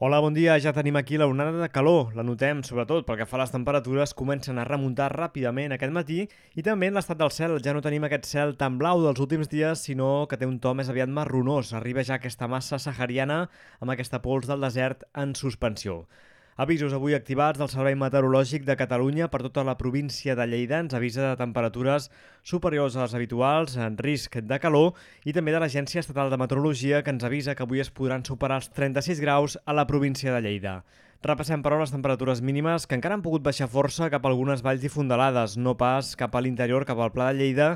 Hola, bon dia. Ja tenim aquí la onada de calor. La notem, sobretot, perquè fa les temperatures comencen a remuntar ràpidament aquest matí i també en l'estat del cel. Ja no tenim aquest cel tan blau dels últims dies, sinó que té un to més aviat marronós. Arriba ja aquesta massa sahariana amb aquesta pols del desert en suspensió. Avisos avui activats del Servei Meteorològic de Catalunya per tota la província de Lleida. Ens avisa de temperatures superiors a les habituals, en risc de calor, i també de l'Agència Estatal de Meteorologia que ens avisa que avui es podran superar els 36 graus a la província de Lleida. Repassem, però, les temperatures mínimes que encara han pogut baixar força cap a algunes valls i fondalades, no pas cap a l'interior, cap al Pla de Lleida,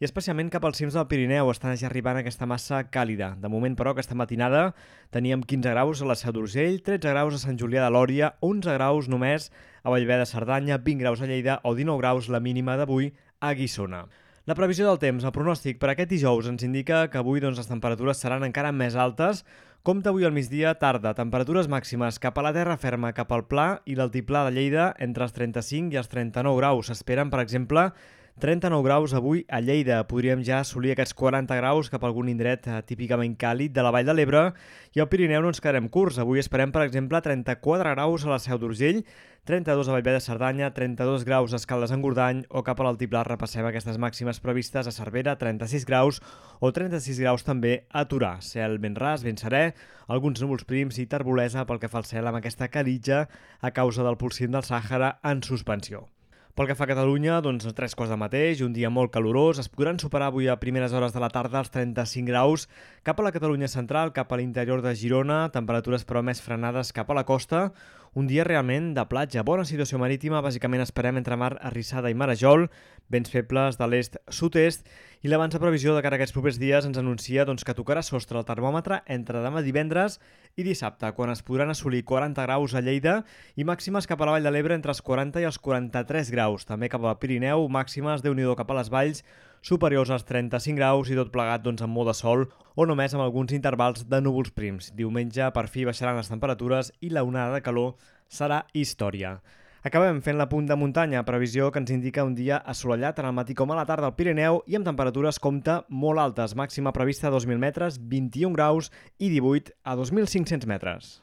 i especialment cap als cims del Pirineu estan ja arribant aquesta massa càlida. De moment, però, aquesta matinada teníem 15 graus a la Seu d'Urgell, 13 graus a Sant Julià de Lòria, 11 graus només a Vallvé de Cerdanya, 20 graus a Lleida o 19 graus la mínima d'avui a Guissona. La previsió del temps, el pronòstic per aquest dijous ens indica que avui doncs, les temperatures seran encara més altes, Compte avui al migdia, tarda, temperatures màximes cap a la terra ferma, cap al pla i l'altiplà de Lleida entre els 35 i els 39 graus. S'esperen, per exemple, 39 graus avui a Lleida. Podríem ja assolir aquests 40 graus cap a algun indret eh, típicament càlid de la Vall de l'Ebre i al Pirineu no ens quedarem curts. Avui esperem, per exemple, 34 graus a la Seu d'Urgell, 32 a Vallvé de Cerdanya, 32 graus a Escaldes en Gordany o cap a l'altiplà repassem aquestes màximes previstes a Cervera, 36 graus o 36 graus també a Turà. Cel ben ras, ben serè, alguns núvols prims i terbolesa pel que fa al cel amb aquesta caritja a causa del pulsim del Sàhara en suspensió. Pel que fa a Catalunya, doncs tres coses de mateix, un dia molt calorós, es podran superar avui a primeres hores de la tarda els 35 graus cap a la Catalunya central, cap a l'interior de Girona, temperatures però més frenades cap a la costa, un dia realment de platja, bona situació marítima, bàsicament esperem entre mar Arrissada i Marajol, vents febles de l'est-sud-est, i l'abans de previsió de cara a aquests propers dies ens anuncia doncs, que tocarà sostre el termòmetre entre demà divendres i dissabte, quan es podran assolir 40 graus a Lleida i màximes cap a la Vall de l'Ebre entre els 40 i els 43 graus. També cap al Pirineu, màximes, déu nhi cap a les valls, superiors als 35 graus i tot plegat doncs, amb molt de sol o només amb alguns intervals de núvols prims. Diumenge per fi baixaran les temperatures i la onada de calor serà història. Acabem fent la punt de muntanya, previsió que ens indica un dia assolellat tant al matí com a la tarda al Pirineu i amb temperatures compta molt altes, màxima prevista a 2.000 metres, 21 graus i 18 a 2.500 metres.